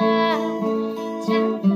love.